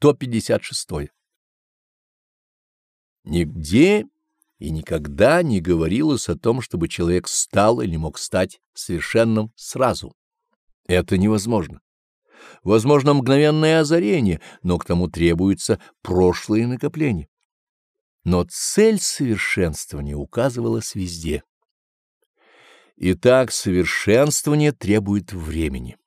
156. Нигде и никогда не говорилось о том, чтобы человек стал или мог стать совершенным сразу. Это невозможно. Возможно мгновенное озарение, но к тому требуется прошлое накопление. Но цель совершенствования указывалась везде. Итак, совершенствование требует времени.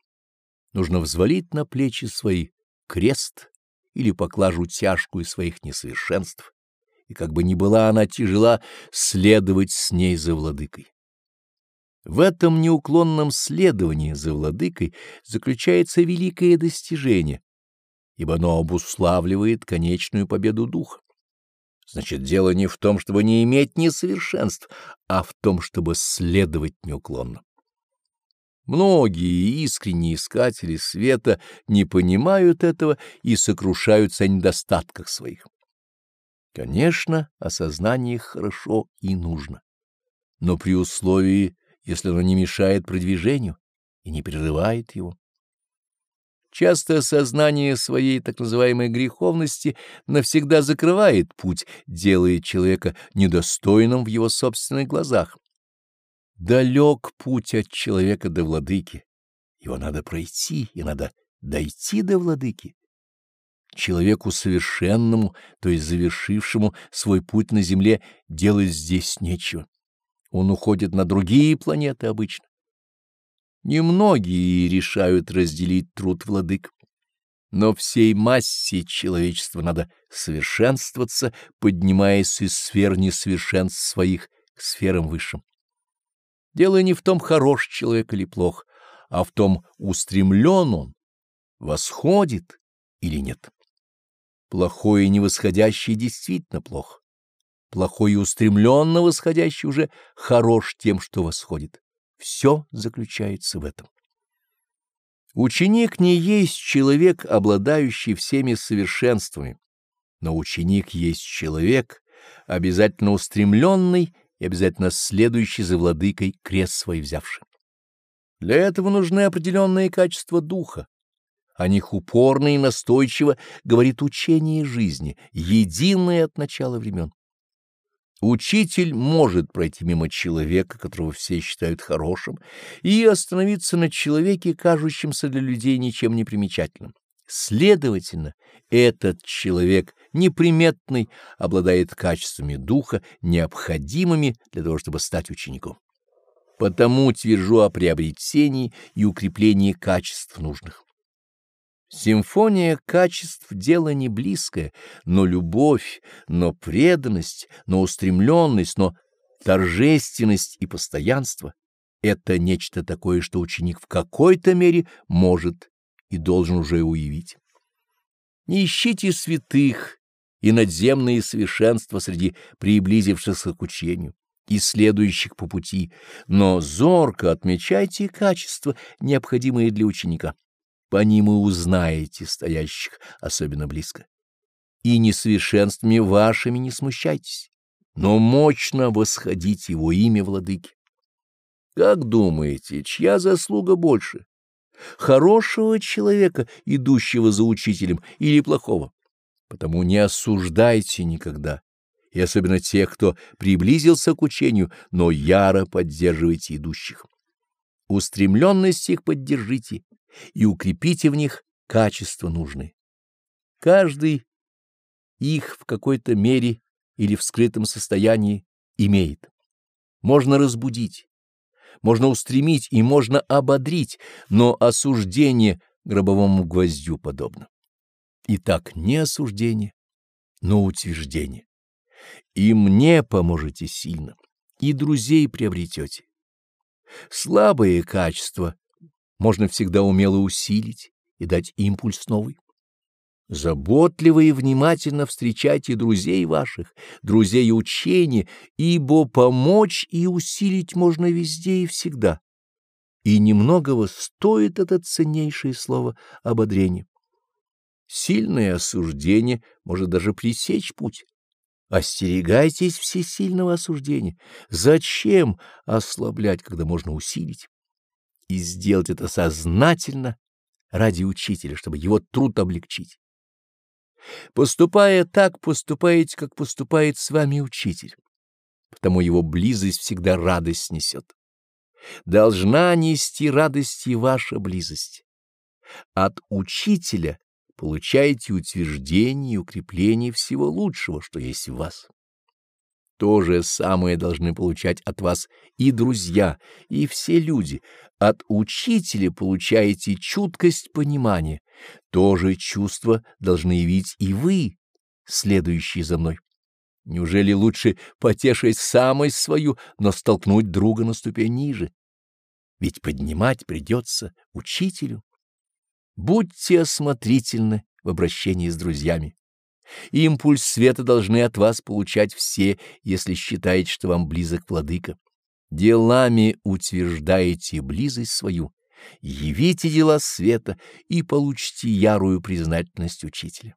Нужно взвалить на плечи свои крест или поклажу тяжкую своих несовершенств, и как бы ни была она тяжела, следовать с ней за владыкой. В этом неуклонном следовании за владыкой заключается великое достижение, ибо оно обуславливает конечную победу духа. Значит, дело не в том, чтобы не иметь несовершенств, а в том, чтобы следовать неуклонно. Многие искренние искатели света не понимают этого и сокрушаются о недостатках своих. Конечно, осознание хорошо и нужно, но при условии, если оно не мешает продвижению и не прерывает его. Часто сознание своей так называемой греховности навсегда закрывает путь, делая человека недостойным в его собственных глазах. Далек путь от человека до владыки. Его надо пройти, и надо дойти до владыки. Человеку совершенному, то есть завершившему свой путь на земле, делать здесь нечего. Он уходит на другие планеты обычно. Немногие решают разделить труд владык. Но всей массе человечества надо совершенствоваться, поднимаясь из сфер несовершенств своих к сферам высшим. Дело не в том, хорош человек или плох, а в том, устремлен он, восходит или нет. Плохое и невосходящее действительно плохо. Плохой и устремленно восходящий уже хорош тем, что восходит. Все заключается в этом. Ученик не есть человек, обладающий всеми совершенствами, но ученик есть человек, обязательно устремленный и обязательно следующий за владыкой крест свой взявший. Для этого нужны определенные качества духа. О них упорно и настойчиво говорит учение жизни, единое от начала времен. Учитель может пройти мимо человека, которого все считают хорошим, и остановиться на человеке, кажущемся для людей ничем не примечательным. Следовательно, этот человек неприметный обладает качествами духа, необходимыми для того, чтобы стать учеником. Потому твержу о приобретении и укреплении качеств нужных. Симфония качеств — дело не близкое, но любовь, но преданность, но устремленность, но торжественность и постоянство — это нечто такое, что ученик в какой-то мере может и должен уже уявить. Не ищите святых и надземные совершенства среди приблизившихся к учению и следующих по пути, но зорко отмечайте качества, необходимые для ученика по ним и узнаете стоящих особенно близко. И несовершенствами вашими не смущайтесь, но мощно восходите его имя владыки. Как думаете, чья заслуга больше? Хорошего человека, идущего за учителем, или плохого? Потому не осуждайте никогда, и особенно тех, кто приблизился к учению, но яро поддерживайте идущих. Устремленность их поддержите, и укрепите в них качества нужные. Каждый их в какой-то мере или в скрытом состоянии имеет. Можно разбудить, можно устремить и можно ободрить, но осуждение гробовому гвоздю подобно. Итак, не осуждение, но утверждение. И мне поможете сильно, и друзей приобретете. Слабые качества можно всегда умело усилить и дать импульс новый. Заботливо и внимательно встречайте друзей ваших, друзей учения, ибо помочь и усилить можно везде и всегда. И немногого стоит это ценнейшее слово ободрение. Сильное осуждение может даже пресечь путь. Остерегайтесь всесильного осуждения. Зачем ослаблять, когда можно усилить? и сделать это сознательно ради учителя, чтобы его труд облегчить. Поступая так, поступаете, как поступает с вами учитель. Потому его близость всегда радость несет. Должна нести радость и ваша близость. От учителя получаете утверждение и укрепление всего лучшего, что есть в вас. То же самое должны получать от вас и друзья, и все люди. От учителя получаете чуткость понимания. То же чувство должны явить и вы, следующие за мной. Неужели лучше потешить самость свою, но столкнуть друга на ступень ниже? Ведь поднимать придется учителю. Будьте осмотрительны в обращении с друзьями. Импульс света должны от вас получать все, если считаете, что вам близок владыка. Делами утверждаете близость свою, явите дела света и получите ярую признательность учителя.